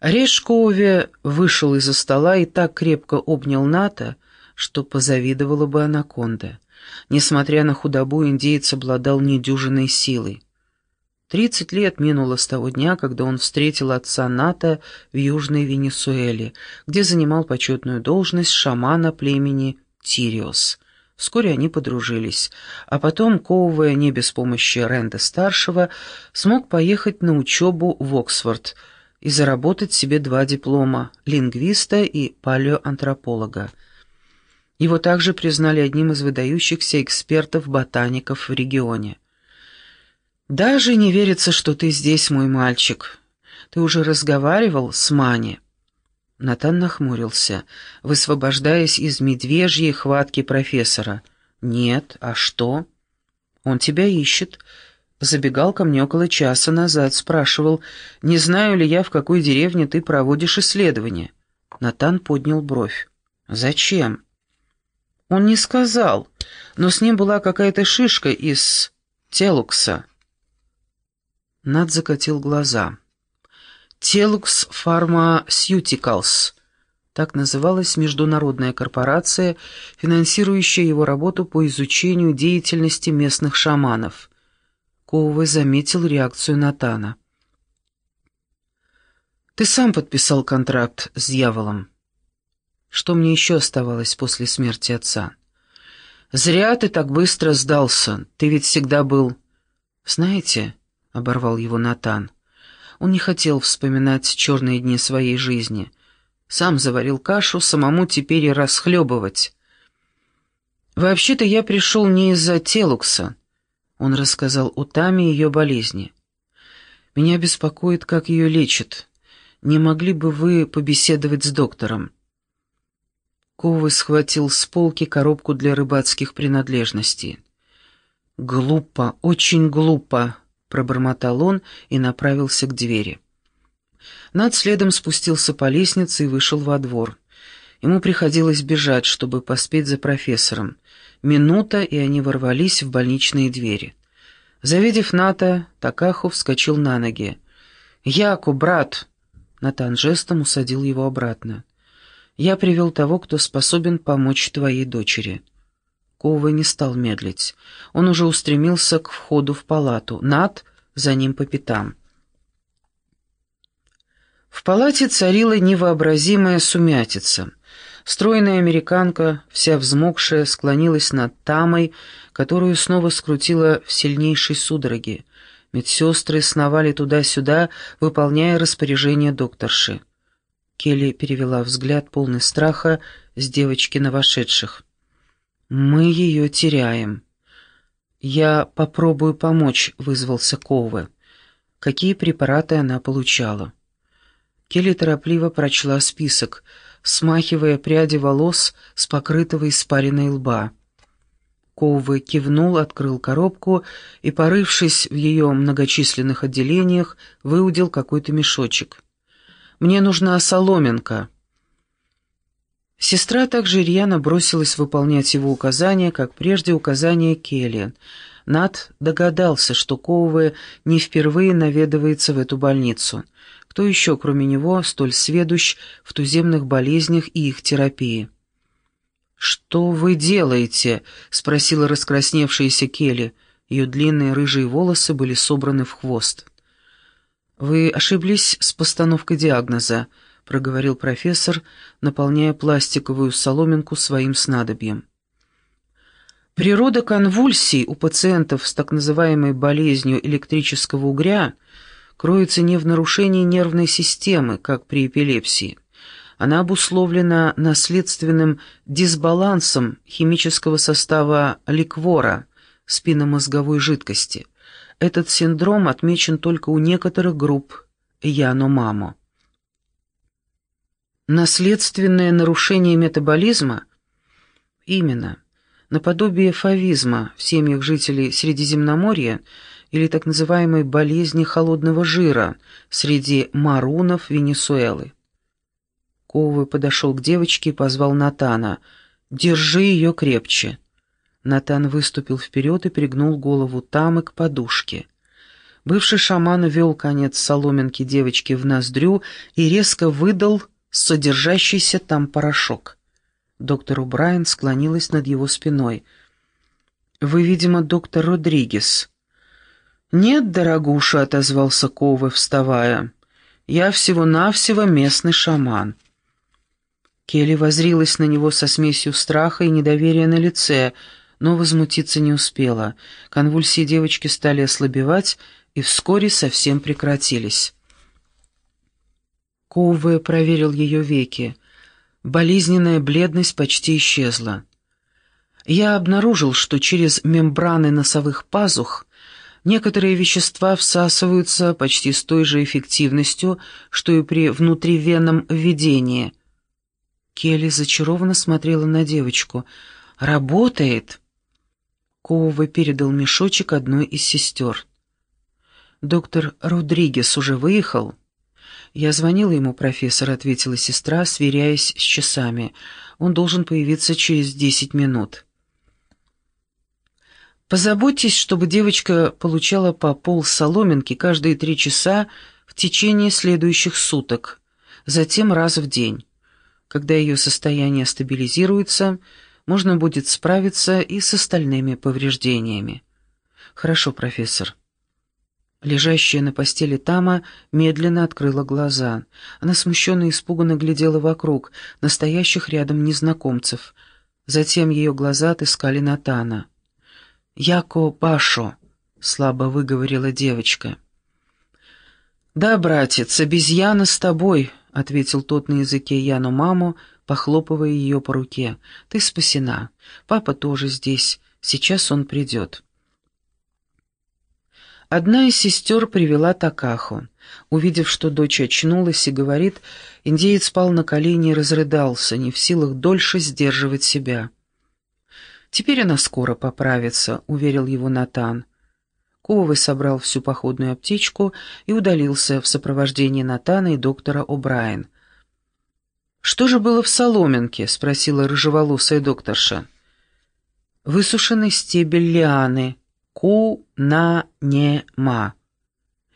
Решкове вышел из-за стола и так крепко обнял Ната, что позавидовала бы анаконда. Несмотря на худобу, индеец обладал недюжиной силой. Тридцать лет минуло с того дня, когда он встретил отца Ната в Южной Венесуэле, где занимал почетную должность шамана племени Тириос. Вскоре они подружились, а потом, ковывая не без помощи Ренда-старшего, смог поехать на учебу в Оксфорд – и заработать себе два диплома – лингвиста и палеоантрополога. Его также признали одним из выдающихся экспертов-ботаников в регионе. «Даже не верится, что ты здесь, мой мальчик. Ты уже разговаривал с Мани?» Натан нахмурился, высвобождаясь из медвежьей хватки профессора. «Нет, а что?» «Он тебя ищет. Забегал ко мне около часа назад, спрашивал, не знаю ли я, в какой деревне ты проводишь исследование. Натан поднял бровь. «Зачем?» Он не сказал, но с ним была какая-то шишка из Телукса. Над закатил глаза. «Телукс Pharmaceuticals» — так называлась международная корпорация, финансирующая его работу по изучению деятельности местных шаманов — Коуве заметил реакцию Натана. «Ты сам подписал контракт с дьяволом. Что мне еще оставалось после смерти отца? Зря ты так быстро сдался, ты ведь всегда был...» «Знаете...» — оборвал его Натан. Он не хотел вспоминать черные дни своей жизни. Сам заварил кашу, самому теперь и расхлебывать. «Вообще-то я пришел не из-за Телукса». Он рассказал Утаме ее болезни. «Меня беспокоит, как ее лечат. Не могли бы вы побеседовать с доктором?» Ковы схватил с полки коробку для рыбацких принадлежностей. «Глупо, очень глупо», — пробормотал он и направился к двери. Над следом спустился по лестнице и вышел во двор. Ему приходилось бежать, чтобы поспеть за профессором. Минута, и они ворвались в больничные двери. Завидев Ната, Такаху вскочил на ноги. «Яку, брат!» Натан жестом усадил его обратно. «Я привел того, кто способен помочь твоей дочери». Кова не стал медлить. Он уже устремился к входу в палату. Нат за ним по пятам. В палате царила невообразимая сумятица. Стройная американка, вся взмокшая, склонилась над Тамой, которую снова скрутила в сильнейшей судороге. Медсестры сновали туда-сюда, выполняя распоряжение докторши. Келли перевела взгляд, полный страха, с девочки на вошедших. «Мы ее теряем». «Я попробую помочь», — вызвался Ковы. «Какие препараты она получала?» Келли торопливо прочла список — смахивая пряди волос с покрытого испаренной лба. Ковы кивнул, открыл коробку и, порывшись в ее многочисленных отделениях, выудил какой-то мешочек. «Мне нужна соломинка». Сестра также рьяно бросилась выполнять его указания, как прежде указания Келли. Над догадался, что Коуве не впервые наведывается в эту больницу — кто еще, кроме него, столь сведущ в туземных болезнях и их терапии? «Что вы делаете?» — спросила раскрасневшаяся Келли. Ее длинные рыжие волосы были собраны в хвост. «Вы ошиблись с постановкой диагноза», — проговорил профессор, наполняя пластиковую соломинку своим снадобьем. Природа конвульсий у пациентов с так называемой болезнью электрического угря — кроется не в нарушении нервной системы, как при эпилепсии. Она обусловлена наследственным дисбалансом химического состава ликвора, спинномозговой жидкости. Этот синдром отмечен только у некоторых групп Яно-Мамо. Наследственное нарушение метаболизма? Именно. Наподобие фавизма в семьях жителей Средиземноморья – или так называемой болезни холодного жира среди марунов Венесуэлы. Ковы подошел к девочке и позвал Натана. «Держи ее крепче». Натан выступил вперед и пригнул голову Тамы к подушке. Бывший шаман ввел конец соломинки девочки в ноздрю и резко выдал содержащийся там порошок. Доктор Убрайан склонилась над его спиной. «Вы, видимо, доктор Родригес». «Нет, дорогуша», — отозвался Ковы, вставая. «Я всего-навсего местный шаман». Келли возрилась на него со смесью страха и недоверия на лице, но возмутиться не успела. Конвульсии девочки стали ослабевать и вскоре совсем прекратились. Коуве проверил ее веки. Болезненная бледность почти исчезла. Я обнаружил, что через мембраны носовых пазух некоторые вещества всасываются почти с той же эффективностью, что и при внутривенном введении. Келли зачарованно смотрела на девочку. «Работает!» Коува передал мешочек одной из сестер. «Доктор Родригес уже выехал?» «Я звонила ему, профессор», — ответила сестра, сверяясь с часами. «Он должен появиться через десять минут». Позаботьтесь, чтобы девочка получала по пол соломинки каждые три часа в течение следующих суток, затем раз в день. Когда ее состояние стабилизируется, можно будет справиться и с остальными повреждениями. Хорошо, профессор. Лежащая на постели Тама медленно открыла глаза. Она смущенно и испуганно глядела вокруг, настоящих рядом незнакомцев. Затем ее глаза отыскали Натана. «Яко Башо», — слабо выговорила девочка. «Да, братец, обезьяна с тобой», — ответил тот на языке Яну маму, похлопывая ее по руке. «Ты спасена. Папа тоже здесь. Сейчас он придет». Одна из сестер привела Такаху. Увидев, что дочь очнулась и говорит, индеец спал на колени и разрыдался, не в силах дольше сдерживать себя. «Теперь она скоро поправится», — уверил его Натан. Ковый собрал всю походную аптечку и удалился в сопровождении Натана и доктора О'Брайен. «Что же было в соломинке?» — спросила рыжеволосая докторша. «Высушенный стебель лианы. Ку-на-не-ма».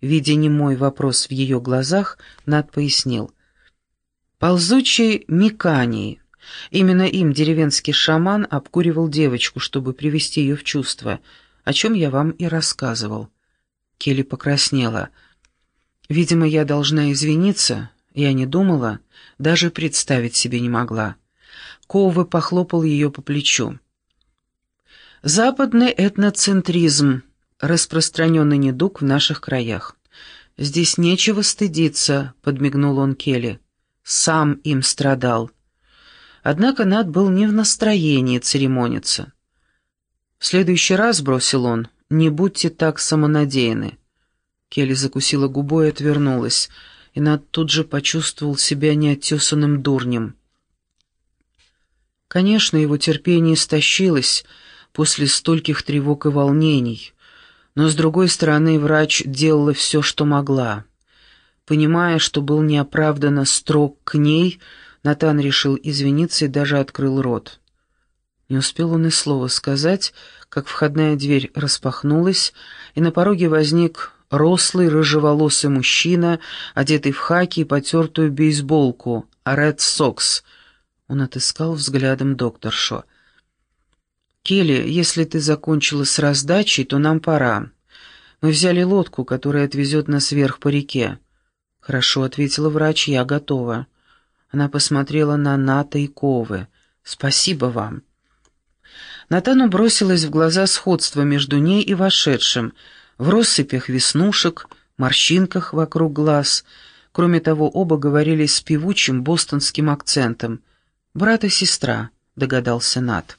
Видя немой вопрос в ее глазах, Над пояснил. «Ползучий миканий». Именно им деревенский шаман обкуривал девочку, чтобы привести ее в чувство, о чем я вам и рассказывал. Келли покраснела. Видимо, я должна извиниться. Я не думала, даже представить себе не могла. Ковы похлопал ее по плечу. Западный этноцентризм — распространенный недуг в наших краях. «Здесь нечего стыдиться», — подмигнул он Келли. «Сам им страдал». Однако Над был не в настроении церемониться. «В следующий раз», — бросил он, — «не будьте так самонадеяны». Келли закусила губой и отвернулась, и Над тут же почувствовал себя неотесанным дурнем. Конечно, его терпение истощилось после стольких тревог и волнений, но, с другой стороны, врач делала все, что могла. Понимая, что был неоправданно строг к ней, — Натан решил извиниться и даже открыл рот. Не успел он и слова сказать, как входная дверь распахнулась, и на пороге возник рослый рыжеволосый мужчина, одетый в хаки и потертую бейсболку, а Ред Сокс. Он отыскал взглядом докторшу. «Келли, если ты закончила с раздачей, то нам пора. Мы взяли лодку, которая отвезет нас вверх по реке». «Хорошо», — ответила врач, — «я готова». Она посмотрела на Ната и Ковы. «Спасибо вам». Натану бросилось в глаза сходство между ней и вошедшим, в россыпях веснушек, морщинках вокруг глаз. Кроме того, оба говорили с певучим бостонским акцентом. «Брат и сестра», — догадался Нат.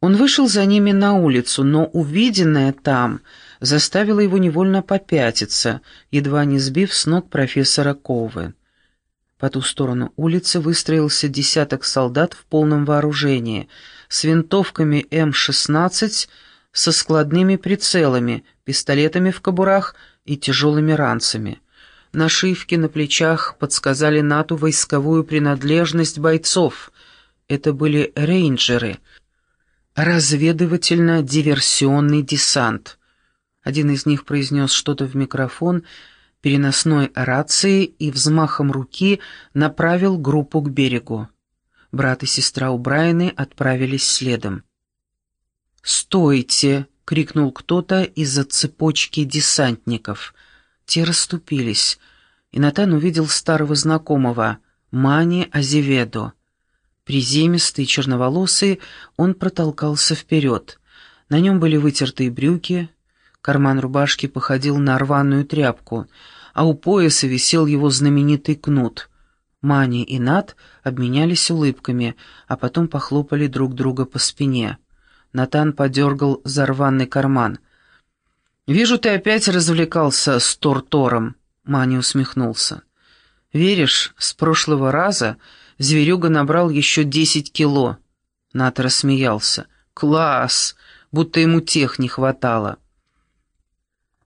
Он вышел за ними на улицу, но увиденное там заставило его невольно попятиться, едва не сбив с ног профессора Ковы. По ту сторону улицы выстроился десяток солдат в полном вооружении, с винтовками М-16, со складными прицелами, пистолетами в кобурах и тяжелыми ранцами. Нашивки на плечах подсказали НАТО войсковую принадлежность бойцов. Это были рейнджеры, разведывательно-диверсионный десант. Один из них произнес что-то в микрофон переносной рации и взмахом руки направил группу к берегу. Брат и сестра у Брайаны отправились следом. «Стойте!» — крикнул кто-то из-за цепочки десантников. Те расступились, и Натан увидел старого знакомого, Мани Азеведо. Приземистый, черноволосый, он протолкался вперед. На нем были вытертые брюки, карман рубашки походил на рваную тряпку, а у пояса висел его знаменитый кнут. Мани и Нат обменялись улыбками, а потом похлопали друг друга по спине. Натан подергал за рваный карман. «Вижу, ты опять развлекался с Тортором», — Мани усмехнулся. «Веришь, с прошлого раза зверюга набрал еще десять кило». Ната рассмеялся. «Класс! Будто ему тех не хватало».